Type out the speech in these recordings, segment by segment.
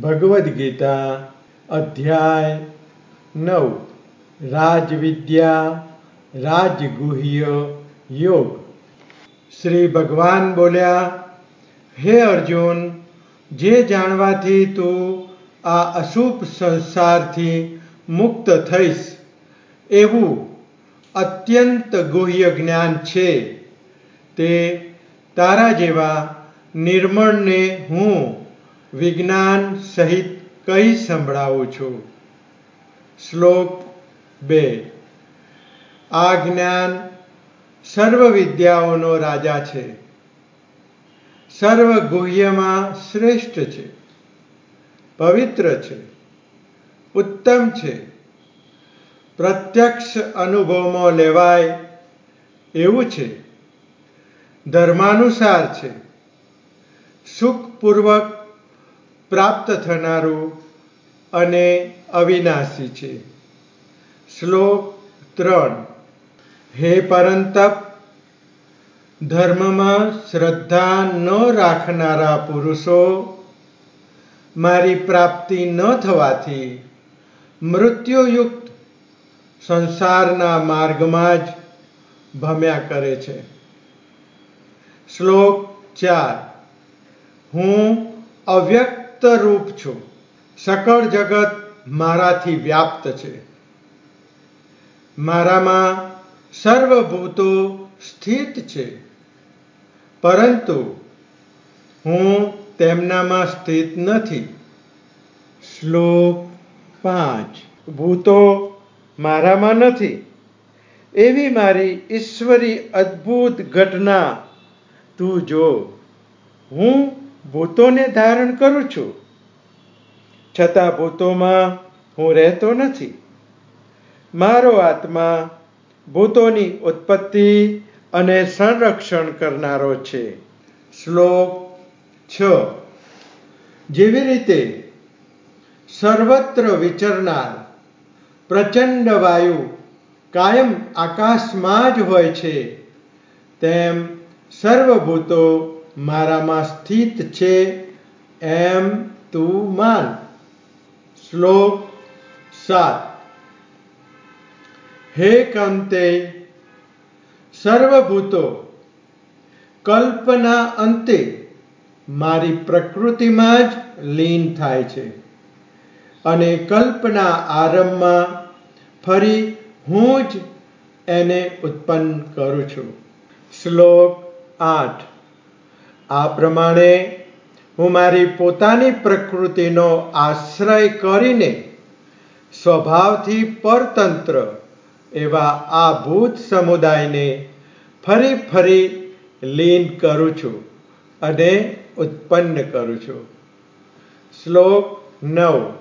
ભગવદ્ ગીતા અધ્યાય નવ. રાજવિદ્યા, રાજગુહ્ય યોગ. શ્રી ભગવાન બોલ્યા, હે અર્જુન, જે જાણવાથી તું આ અશુભ સંસારથી મુક્ત થઈશ, એવું અત્યંત ગુહ્ય જ્ઞાન છે. તે તારા જેવા નિર્મળને હું વિજ્ઞાન સહિત કહી સંભળાવું છું. શ્લોક બે. આ જ્ઞાન સર્વ વિદ્યાઓનો રાજા છે. સર્વ ગુહ્યમાં શ્રેષ્ઠ છે. પવિત્ર છે. ઉત્તમ છે. પ્રત્યક્ષ અનુભવમાં લેવાય એવું છે. ધર્માનુસાર છે. સુખપૂર્વક પ્રાપ્ત થનારું અને અવિનાશી છે. શ્લોક ત્રણ, હે પરંતપ, ધર્મમાં શ્રદ્ધા ન રાખનારા પુરુષો, મારી પ્રાપ્તિ ન થવાથી મૃત્યુયુક્ત સંસારના માર્ગમાં જ ભમ્યા કરે છે. શ્લોક ચાર, હું અવ્યક્ત રૂપ છું. સકળ જગત મારાથી વ્યાપ્ત છે. મારામાં સર્વભૂતો સ્થિત છે. પરંતુ હું તેમનામાં સ્થિત નથી. શ્લોક પાંચ. ભૂતો મારામાં નથી. એવી મારી ઈશ્વરી અદ્ભુત ઘટના તું જો. હું ભૂતોને ધારણ કરું છું. છતાં ભૂતોમાં હું રહેતો નથી. મારો આત્મા ભૂતોની ઉત્પત્તિ અને સંરક્ષણ કરનારો છે. શ્લોક છ. જેવી રીતે સર્વત્ર વિચરનાર પ્રચંડ વાયુ કાયમ આકાશમાં જ હોય છે, તેમ સર્વભૂતો મારામાં સ્થિત છે એમ તું માન. શ્લોક સાત. હે કંતે, સર્વભૂતો, કલ્પના અંતે મારી પ્રકૃતિમાં જ લીન થાય છે. અને કલ્પના આરંભમાં ફરી હું જ એને ઉત્પન્ન કરું છું. શ્લોક આઠ. આ પ્રમાણે હું મારી પોતાની પ્રકૃતિનો આશ્રય કરીને સ્વભાવથી પરતંત્ર એવા આ ભૂત સમુદાયને ફરી ફરી લીન કરું છું અને ઉત્પન્ન કરું છું. શ્લોક નવ.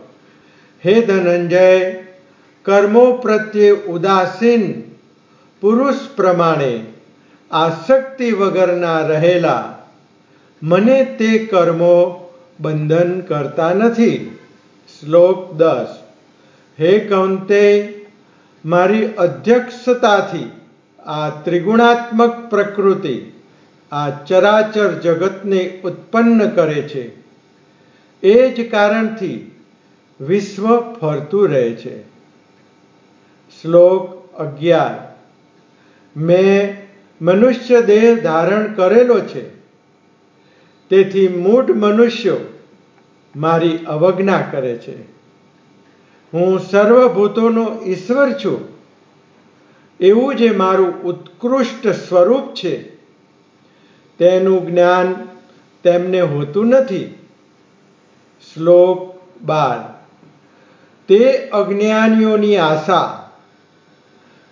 હે ધનંજય, કર્મો પ્રત્યે ઉદાસીન પુરુષ પ્રમાણે આસક્તિ વગરના રહેલા મને તે કર્મો બંધન કરતા નથી. શ્લોક દસ. હે કૌંતે, મારી અધ્યક્ષતાથી આ ત્રિગુણાત્મક પ્રકૃતિ આ ચરાચર જગતને ઉત્પન્ન કરે છે. એ જ કારણથી વિશ્વ ફરતું રહે છે. શ્લોક અગિયાર. મેં મનુષ્ય દેહ ધારણ કરેલો છે. તેથી મૂઢ મનુષ્યો મારી અવજ્ઞા કરે છે. હું સર્વભૂતોનો ઈશ્વર છું. એવું જે મારું ઉત્કૃષ્ટ સ્વરૂપ છે, તેનું જ્ઞાન તેમને હોતું નથી. શ્લોક બાર. તે અજ્ઞાનીઓની આશા,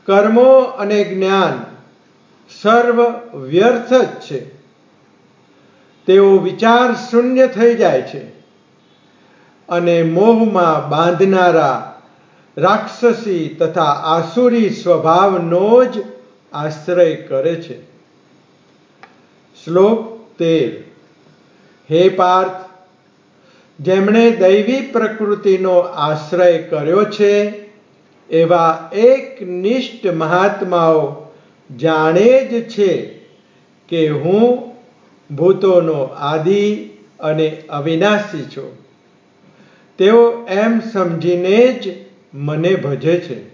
કર્મો અને જ્ઞાન સર્વ વ્યર્થ જ છે. તેઓ વિચાર શૂન્ય થઈ જાય છે અને મોહમાં બાંધનારા રાક્ષસી તથા આસુરી સ્વભાવનો જ આશ્રય કરે છે. શ્લોક તેર. હે પાર્થ, જેમણે દૈવી પ્રકૃતિનો આશ્રય કર્યો છે, એવા એક નિષ્ઠ મહાત્માઓ જાણે જ છે કે હું ભૂતોનો આદિ અને અવિનાશી છો. તેઓ એમ સમજીને જ મને ભજે છે.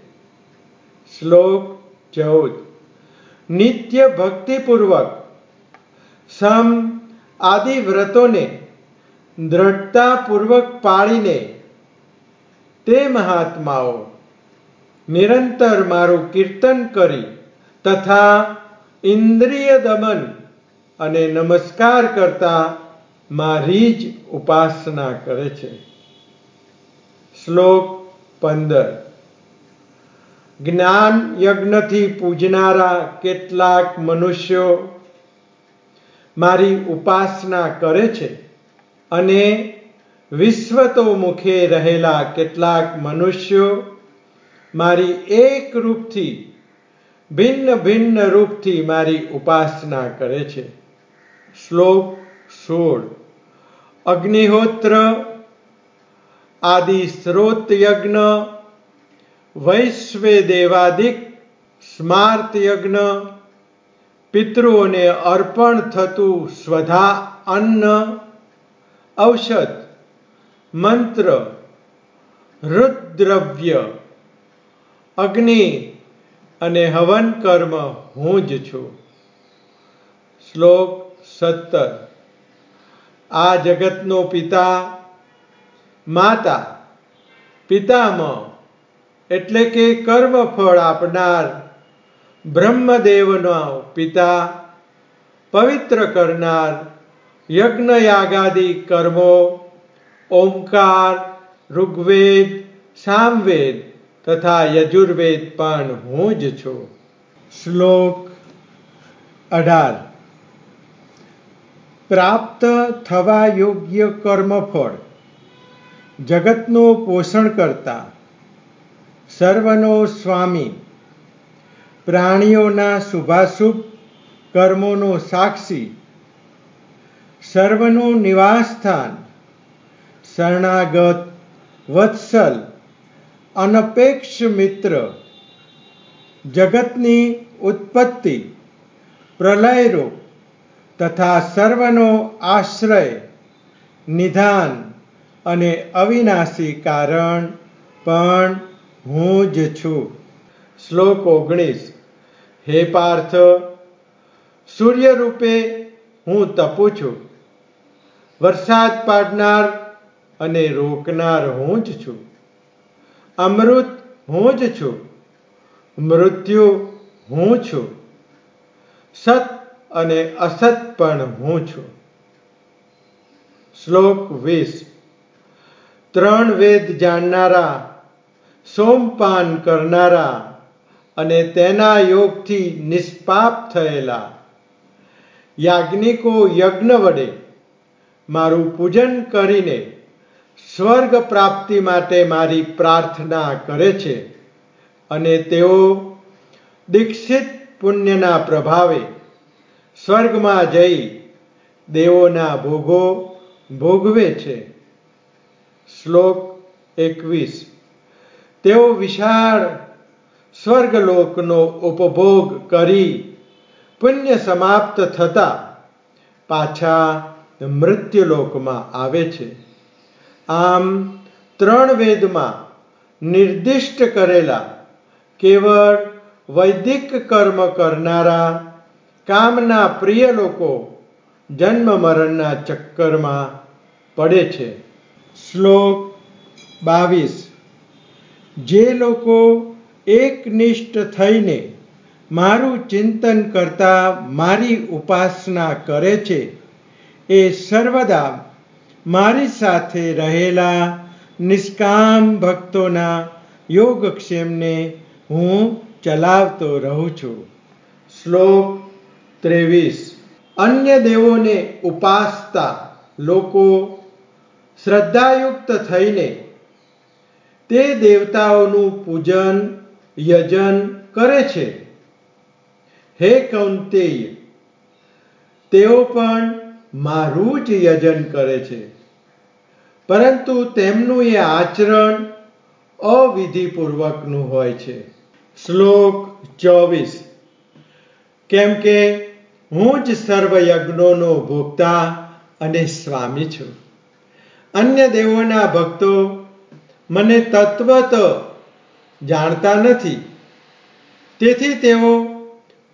શ્લોક ચૌદ. નિત્ય ભક્તિપૂર્વક સમ આદિ વ્રતોને દ્રઢતાપૂર્વક પાળીને તે મહાત્માઓ નિરંતર મારું કીર્તન કરી તથા ઇન્દ્રિય દમન અને નમસ્કાર કરતા મારી જ ઉપાસના કરે છે. શ્લોક પંદર. જ્ઞાન યજ્ઞથી પૂજનારા કેટલાક મનુષ્યો મારી ઉપાસના કરે છે અને વિશ્વતો મુખે રહેલા કેટલાક મનુષ્યો મારી એક રૂપથી, ભિન્ન ભિન્ન રૂપથી મારી ઉપાસના કરે છે. શ્લોક સોળ. અગ્નિહોત્ર આદિ સ્ત્રોત યજ્ઞ, વૈશ્વે દેવાદિક સ્માર્ત યજ્ઞ, પિતૃઓને અર્પણ થતું સ્વધા અન્ન, ઔષધ, મંત્ર, રુદ્રવ્ય, અગ્નિ અને હવન કર્મ હું જ છું. શ્લોક સત્તર. આ જગતનો પિતા માતા. પિતામહ. એટલે કે કર્મફળ આપનાર બ્રહ્મદેવનો પિતા પવિત્ર કરનાર યજ્ઞ યાગાદી કર્મો ઓમકાર, ઋગ્વેદ, સામવેદ તથા યજુર્વેદ પણ હું જ છું. શ્લોક અઢાર. પ્રાપ્ત થવા યોગ્ય કર્મફળ. જગતનું પોષણ કરતા. સર્વનો સ્વામી. પ્રાણીઓના શુભાશુભ કર્મોનો સાક્ષી. સર્વનું નિવાસસ્થાન. શરણાગત, વત્સલ, અનપેક્ષ મિત્ર. જગતની ઉત્પત્તિ. પ્રલયરૂપ. તથા સર્વનો આશ્રય, નિધાન અને અવિનાશી કારણ પણ હું જ છું. શ્લોક ઓગણીસ, હે પાર્થ સૂર્ય રૂપે હું તપું છું. વરસાદ પાડનાર અને રોકનાર હું જ છું. અમૃત હું જ છું. મૃત્યુ હું છું. સત અને અસત પણ હું છું. શ્લોક વીસ. ત્રણ વેદ જાણનારા, સોમપાન કરનારા અને તેના યોગથી નિષ્પાપ થયેલા. યાજ્ઞિકો યજ્ઞ વડે મારું પૂજન કરીને સ્વર્ગ પ્રાપ્તિ માટે મારી પ્રાર્થના કરે છે અને તેઓ દીક્ષિત પુણ્યના પ્રભાવે સ્વર્ગમાં જઈ દેવોના ભોગો ભોગવે છે. શ્લોક એકવીસ. તેઓ વિશાળ સ્વર્ગલોકનો ઉપભોગ કરી પુણ્ય સમાપ્ત થતા પાછા મૃત્યુલોકમાં આવે છે. આમ ત્રણ વેદમાં નિર્દિષ્ટ કરેલા કેવળ વૈદિક કર્મ કરનારા કામના પ્રિય લોકો જન્મ મરણના ચક્કરમાં પડે છે. શ્લોક બાવીસ. જે લોકો એકનિષ્ઠ થઈને મારું ચિંતન કરતા મારી ઉપાસના કરે છે, એ સર્વદા મારી સાથે રહેલા નિષ્કામ ભક્તોના યોગક્ષેમને હું ચલાવતો રહું છું. શ્લોક ત્રેવીસ. અન્ય દેવોને ઉપાસતા લોકો શ્રદ્ધાયુક્ત થઈને તે દેવતાઓનું પૂજન, યજન કરે છે. હે કૌંતેય, તેઓ પણ મારું જ યજન કરે છે. પરંતુ તેમનું એ આચરણ અવિધિપૂર્વકનું હોય છે. શ્લોક ચોવીસ. કેમ કે હું જ સર્વ યજ્ઞોનો ભોગતા અને સ્વામી છું. અન્ય દેવોના ભક્તો મને તત્વત જાણતા નથી. તેથી તેઓ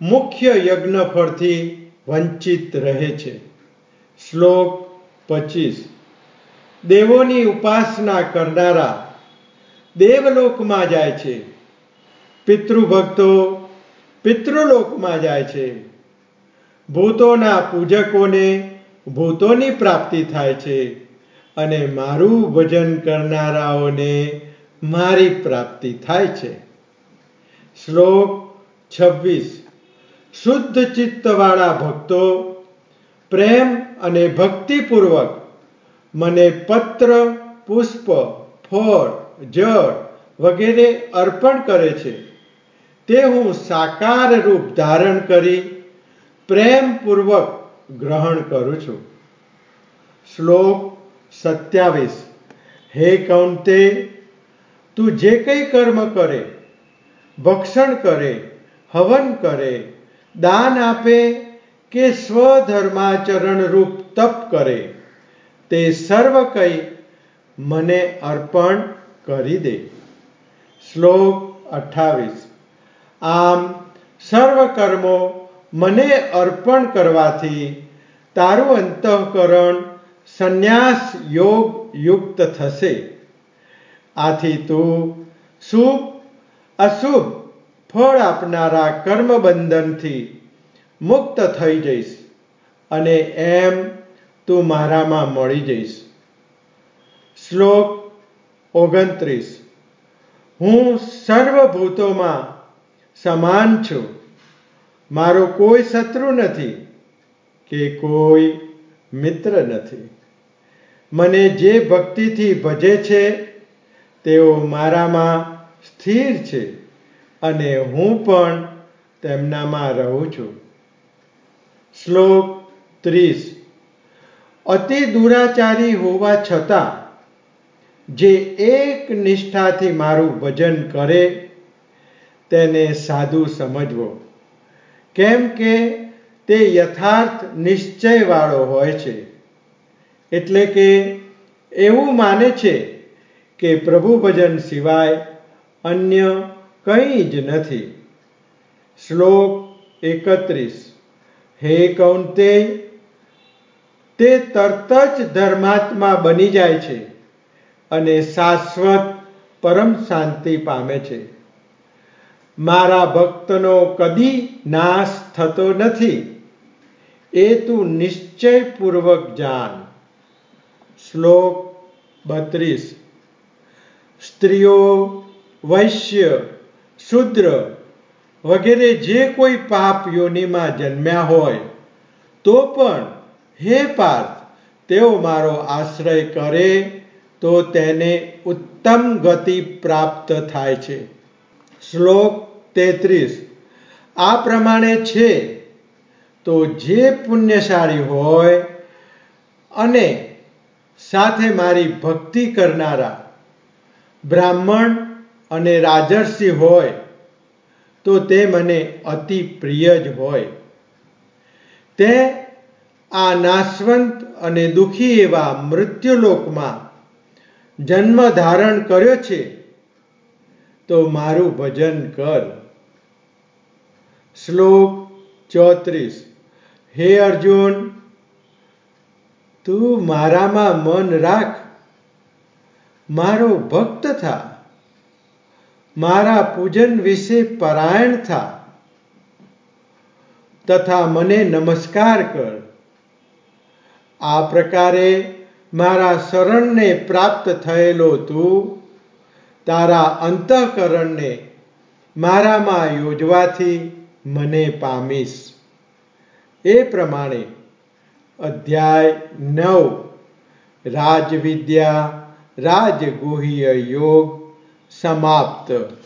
મુખ્ય યજ્ઞ ફળથી વંચિત રહે છે. શ્લોક પચીસ. દેવોની ઉપાસના કરનારા દેવલોકમાં જાય છે. પિતૃભક્તો પિતૃલોકમાં જાય છે. ભૂતોના પૂજકોને ભૂતોની પ્રાપ્તિ થાય છે અને મારું ભજન કરનારાઓને મારી પ્રાપ્તિ થાય છે. શ્લોક છવ્વીસ. શુદ્ધ ચિત્તવાળા ભક્તો, પ્રેમ અને ભક્તિપૂર્વક મને પત્ર, પુષ્પ, ફળ, જળ વગેરે અર્પણ કરે છે. તે હું સાકાર રૂપ ધારણ કરી પ્રેમપૂર્વક ગ્રહણ કરું છું. શ્લોક સત્યાવીસ. હે કૌંતે, તું જે કંઈ કર્મ કરે, ભક્ષણ કરે, હવન કરે, દાન આપે કે સ્વધર્માચરણ રૂપ તપ કરે, તે સર્વ કંઈ મને અર્પણ કરી દે. શ્લોક અઠાવીસ આમ સર્વ કર્મો મને અર્પણ કરવાથી તારું અંતઃકરણ સંન્યાસ યોગ યુક્ત થશે. આથી તું શુભ, અશુભ ફળ આપનારા કર્મબંધનથી મુક્ત થઈ જઈશ અને એમ તું મારામાં મળી જઈશ. શ્લોક ઓગણત્રીસ. હું સર્વભૂતોમાં સમાન છું. મારો કોઈ શત્રુ નથી કે કોઈ મિત્ર નથી. મને જે ભક્તિથી ભજે છે, તેઓ મારામાં સ્થિર છે અને હું પણ તેમનામાં રહું છું. શ્લોક ત્રીસ. અતિ દુરાચારી હોવા છતાં, જે એક નિષ્ઠાથી મારું ભજન કરે, તેને સાધુ સમજવો. કેમ કે તે યથાર્થ નિશ્ચયવાળો હોય છે. એટલે કે એવું માને છે કે પ્રભુ ભજન સિવાય અન્ય કંઈ જ નથી. શ્લોક એકત્રીસ. હે કૌંતે તે તરત જ ધર્માત્મા બની જાય છે અને શાશ્વત પરમ શાંતિ પામે છે. મારા ભક્તનો કદી નાશ થતો નથી. એ તું નિશ્ચયપૂર્વક જાણ શ્લોક બત્રીસ. સ્ત્રીઓ, વૈશ્ય, શુદ્ર વગેરે જે કોઈ પાપ યોનિમાં જન્મ્યા હોય, તો પણ હે પાર્થ, તેઓ મારો આશ્રય કરે તો તેને ઉત્તમ ગતિ પ્રાપ્ત થાય છે. શ્લોક તેત્રીસ. આ પ્રમાણે છે તો જે પુણ્યશાળી હોય અને સાથે મારી ભક્તિ કરનારા બ્રાહ્મણ અને રાજર્ષિ હોય તો તે મને અતિ પ્રિય જ હોય. તે આ નાશવંત અને દુઃખી એવા મૃત્યુલોકમાં જન્મ ધારણ કર્યો છે, તો મારું ભજન કર. શ્લોક ચોત્રીસ. હે અર્જુન, તું મારામાં મન રાખ. મારો ભક્ત થા. મારા પૂજન વિશે પરાયણ થા. તથા મને નમસ્કાર કર. આ પ્રકારે મારા શરણને પ્રાપ્ત થયેલો તું, તારા અંતઃકરણને મારામાં યોજવાથી મને પામીશ. એ પ્રમાણે અધ્યાય નવ રાજવિદ્યા રાજગુહ્ય યોગ સમાપ્ત.